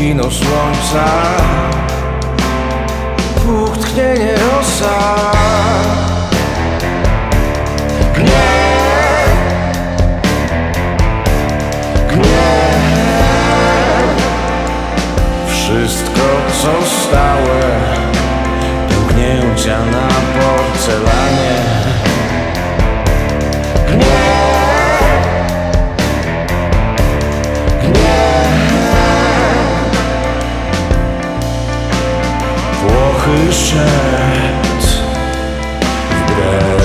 kino słońca. Puch, tchnienie rosa Gniew Wszystko co stałe Pęknięcia na porcelanie wyszedł wbrew.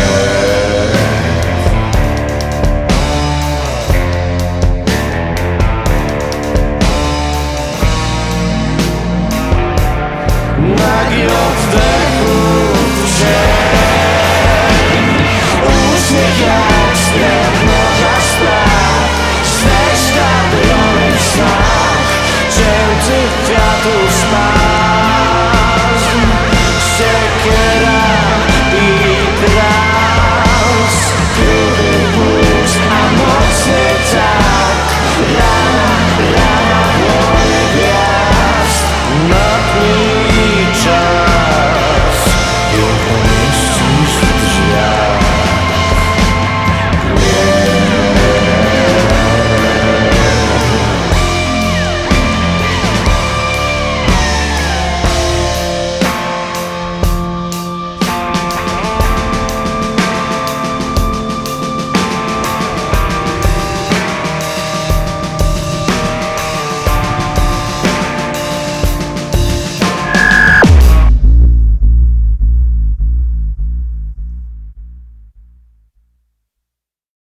Nagi Uśmiech jak śpiew morza szplach